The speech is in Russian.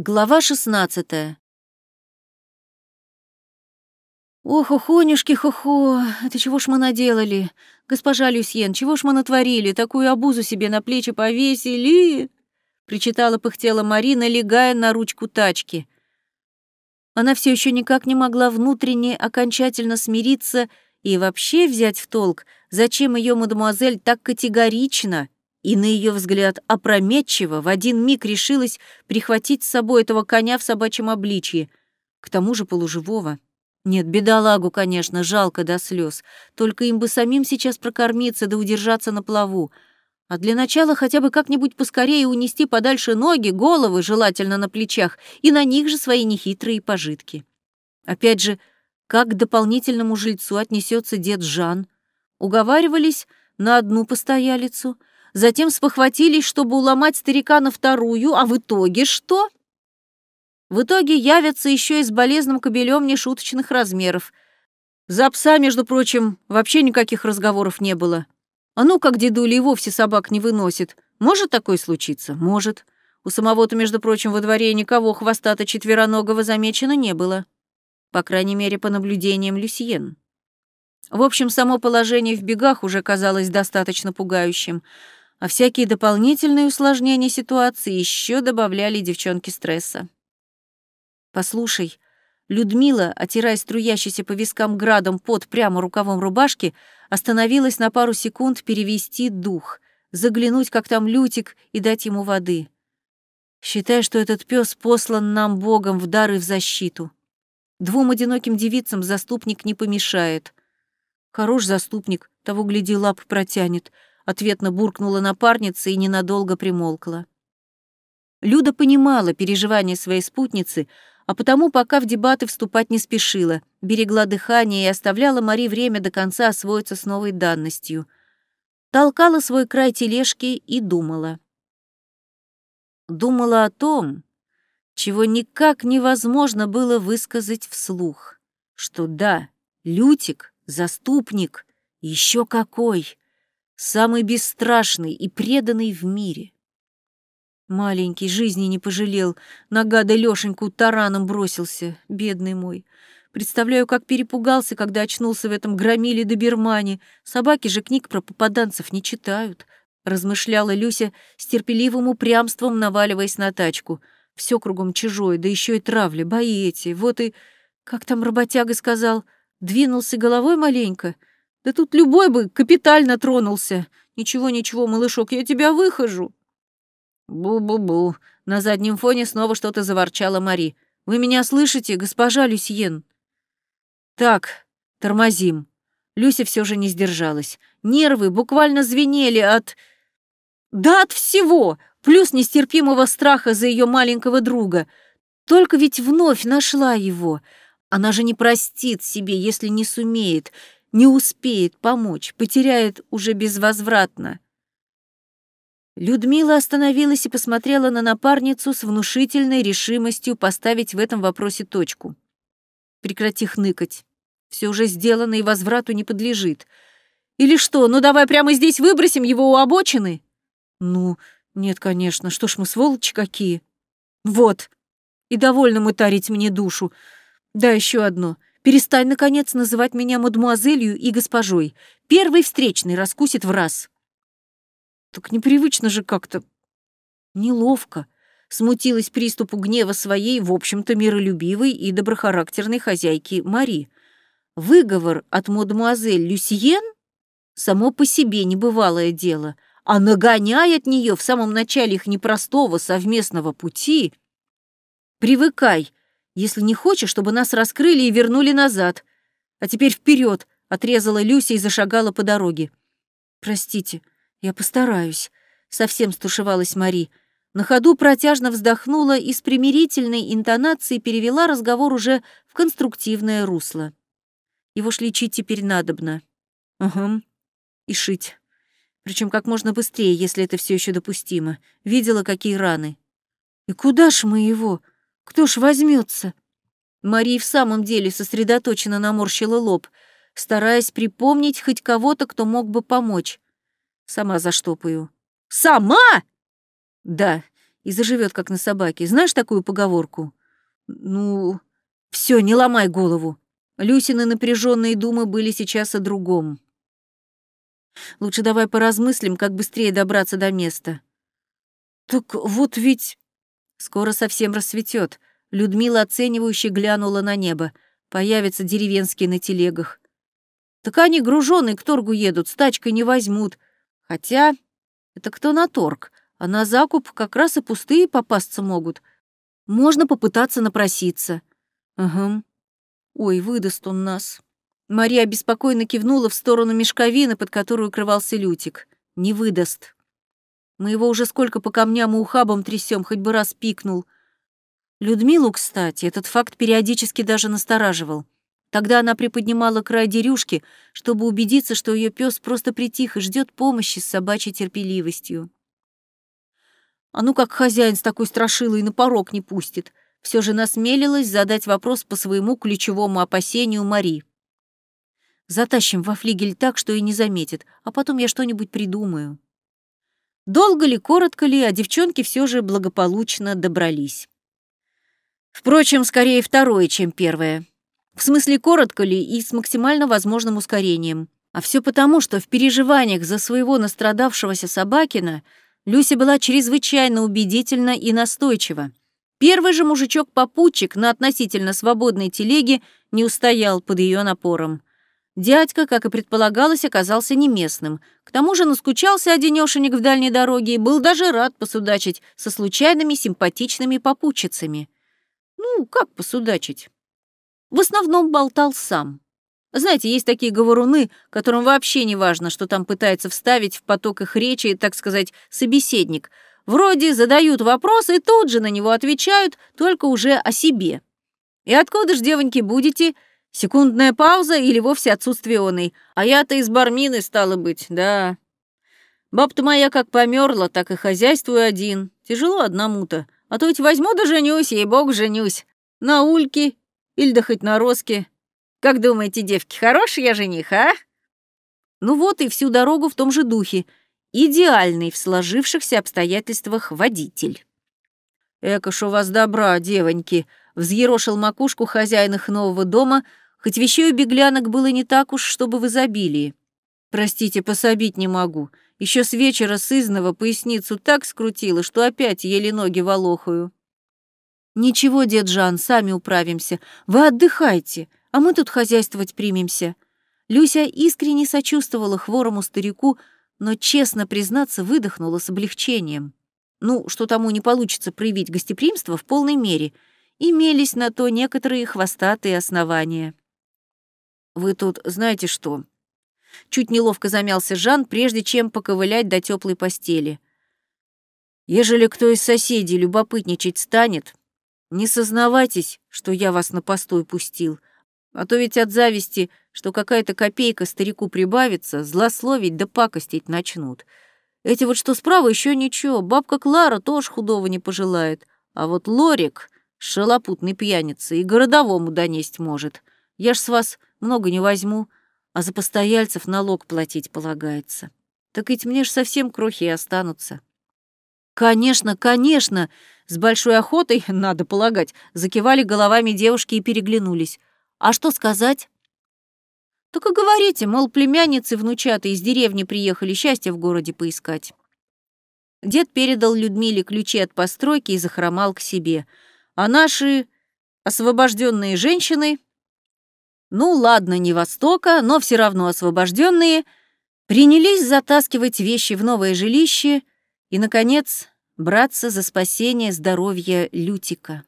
Глава шестнадцатая. «Ох, охонюшки, хо-хо, это чего ж мы наделали? Госпожа Люсьен, чего ж мы натворили? Такую обузу себе на плечи повесили!» Причитала пыхтела Марина, легая на ручку тачки. Она все еще никак не могла внутренне окончательно смириться и вообще взять в толк, зачем ее мадемуазель так категорично и, на ее взгляд, опрометчиво в один миг решилась прихватить с собой этого коня в собачьем обличье, к тому же полуживого. Нет, бедолагу, конечно, жалко до слез. Только им бы самим сейчас прокормиться да удержаться на плаву. А для начала хотя бы как-нибудь поскорее унести подальше ноги, головы, желательно на плечах, и на них же свои нехитрые пожитки. Опять же, как к дополнительному жильцу отнесется дед Жан? Уговаривались на одну постоялицу, затем спохватились, чтобы уломать старика на вторую, а в итоге что? В итоге явятся еще и с болезным кобелем нешуточных размеров. За пса, между прочим, вообще никаких разговоров не было. А ну, как дедуля и вовсе собак не выносит. Может такое случиться? Может. У самого-то, между прочим, во дворе никого хвоста-то четвероногого замечено не было. По крайней мере, по наблюдениям Люсьен. В общем, само положение в бегах уже казалось достаточно пугающим, а всякие дополнительные усложнения ситуации еще добавляли девчонке стресса. «Послушай», Людмила, отирая струящийся по вискам градом под прямо рукавом рубашки, остановилась на пару секунд перевести дух, заглянуть, как там Лютик, и дать ему воды. Считай, что этот пес послан нам Богом в дар и в защиту. Двум одиноким девицам заступник не помешает. Хорош заступник, того, гляди, лап протянет. Ответно буркнула напарница и ненадолго примолкла. Люда понимала переживания своей спутницы, а потому пока в дебаты вступать не спешила, берегла дыхание и оставляла Мари время до конца освоиться с новой данностью. Толкала свой край тележки и думала. Думала о том, чего никак невозможно было высказать вслух, что да, Лютик — заступник, еще какой, самый бесстрашный и преданный в мире. Маленький, жизни не пожалел. На гада Лёшеньку тараном бросился, бедный мой. Представляю, как перепугался, когда очнулся в этом громиле добермане. Собаки же книг про попаданцев не читают, размышляла Люся с терпеливым упрямством, наваливаясь на тачку. Все кругом чужое, да еще и травли, бои эти. Вот и, как там работяга сказал, двинулся головой маленько. Да тут любой бы капитально тронулся. Ничего-ничего, малышок, я тебя выхожу. «Бу-бу-бу». На заднем фоне снова что-то заворчала Мари. «Вы меня слышите, госпожа Люсьен?» «Так, тормозим». Люся все же не сдержалась. Нервы буквально звенели от... Да от всего! Плюс нестерпимого страха за ее маленького друга. Только ведь вновь нашла его. Она же не простит себе, если не сумеет, не успеет помочь, потеряет уже безвозвратно. Людмила остановилась и посмотрела на напарницу с внушительной решимостью поставить в этом вопросе точку. Прекрати хныкать. Все уже сделано и возврату не подлежит. Или что, ну давай прямо здесь выбросим его у обочины? Ну, нет, конечно, что ж мы сволочи какие. Вот. И довольно мытарить мне душу. Да, еще одно. Перестань, наконец, называть меня мадмуазелью и госпожой. Первый встречный раскусит в раз. Так непривычно же как-то. Неловко. Смутилась приступу гнева своей, в общем-то, миролюбивой и доброхарактерной хозяйки Мари. Выговор от мадемуазель Люсьен само по себе небывалое дело, а нагоняя от нее в самом начале их непростого совместного пути. Привыкай, если не хочешь, чтобы нас раскрыли и вернули назад. А теперь вперед, отрезала Люся и зашагала по дороге. Простите, «Я постараюсь», — совсем стушевалась Мари. На ходу протяжно вздохнула и с примирительной интонацией перевела разговор уже в конструктивное русло. Его ж лечить теперь надобно. Угу. И шить. Причем как можно быстрее, если это все еще допустимо. Видела, какие раны. И куда ж мы его? Кто ж возьмется? Мария в самом деле сосредоточенно наморщила лоб, стараясь припомнить хоть кого-то, кто мог бы помочь. Сама заштопаю. Сама? Да, и заживет как на собаке. Знаешь такую поговорку? Ну, все, не ломай голову. Люсины напряженные думы были сейчас о другом. Лучше давай поразмыслим, как быстрее добраться до места. Так вот ведь... Скоро совсем рассветет. Людмила оценивающе глянула на небо. Появятся деревенские на телегах. Так они груженые к торгу едут, с тачкой не возьмут. Хотя это кто на торг, а на закуп как раз и пустые попасться могут. Можно попытаться напроситься. Ага. Ой, выдаст он нас. Мария беспокойно кивнула в сторону мешковины, под которую укрывался Лютик. Не выдаст. Мы его уже сколько по камням и ухабам трясем, хоть бы раз пикнул. Людмилу, кстати, этот факт периодически даже настораживал. Тогда она приподнимала край дерюшки, чтобы убедиться, что ее пес просто притих и ждет помощи с собачьей терпеливостью. А ну как хозяин с такой страшилой на порог не пустит. Все же насмелилась задать вопрос по своему ключевому опасению Мари. Затащим во флигель так, что и не заметит, а потом я что-нибудь придумаю. Долго ли, коротко ли, а девчонки все же благополучно добрались. Впрочем, скорее второе, чем первое. В смысле, коротко ли и с максимально возможным ускорением. А все потому, что в переживаниях за своего настрадавшегося Собакина Люся была чрезвычайно убедительна и настойчива. Первый же мужичок-попутчик на относительно свободной телеге не устоял под ее напором. Дядька, как и предполагалось, оказался не местным. К тому же наскучался одинёшенек в дальней дороге и был даже рад посудачить со случайными симпатичными попутчицами. Ну, как посудачить? В основном болтал сам. Знаете, есть такие говоруны, которым вообще не важно, что там пытается вставить в поток их речи, так сказать, собеседник. Вроде задают вопрос и тут же на него отвечают, только уже о себе. И откуда ж, девоньки, будете? Секундная пауза или вовсе отсутствие оной. А я-то из бармины, стало быть, да. Баб-то моя как померла, так и хозяйствую один. Тяжело одному-то. А то ведь возьму да женюсь, ей-бог, женюсь. На ульке или да хоть на роске. Как думаете, девки, хороший я жених, а? Ну вот и всю дорогу в том же духе. Идеальный в сложившихся обстоятельствах водитель. «Эка ж у вас добра, девоньки!» — взъерошил макушку хозяин их нового дома, хоть вещей у беглянок было не так уж, чтобы в изобилии. «Простите, пособить не могу. Еще с вечера сызного поясницу так скрутило, что опять еле ноги волохаю». «Ничего, дед Жан, сами управимся. Вы отдыхайте, а мы тут хозяйствовать примемся». Люся искренне сочувствовала хворому старику, но, честно признаться, выдохнула с облегчением. Ну, что тому не получится проявить гостеприимство в полной мере. Имелись на то некоторые хвостатые основания. «Вы тут знаете что?» Чуть неловко замялся Жан, прежде чем поковылять до теплой постели. «Ежели кто из соседей любопытничать станет, не сознавайтесь, что я вас на постой пустил, а то ведь от зависти, что какая-то копейка старику прибавится, злословить да пакостить начнут. Эти вот что справа еще ничего, бабка Клара тоже худого не пожелает, а вот Лорик, шалопутный пьяница, и городовому донесть может. Я ж с вас много не возьму, а за постояльцев налог платить полагается. Так ведь мне ж совсем крохи и останутся. Конечно, конечно, с большой охотой, надо полагать, закивали головами девушки и переглянулись. А что сказать? Только говорите, мол, племянницы внучаты из деревни приехали счастье в городе поискать. Дед передал Людмиле ключи от постройки и захромал к себе. А наши освобожденные женщины, ну ладно, не Востока, но все равно освобожденные, принялись затаскивать вещи в новое жилище и, наконец, браться за спасение здоровья Лютика.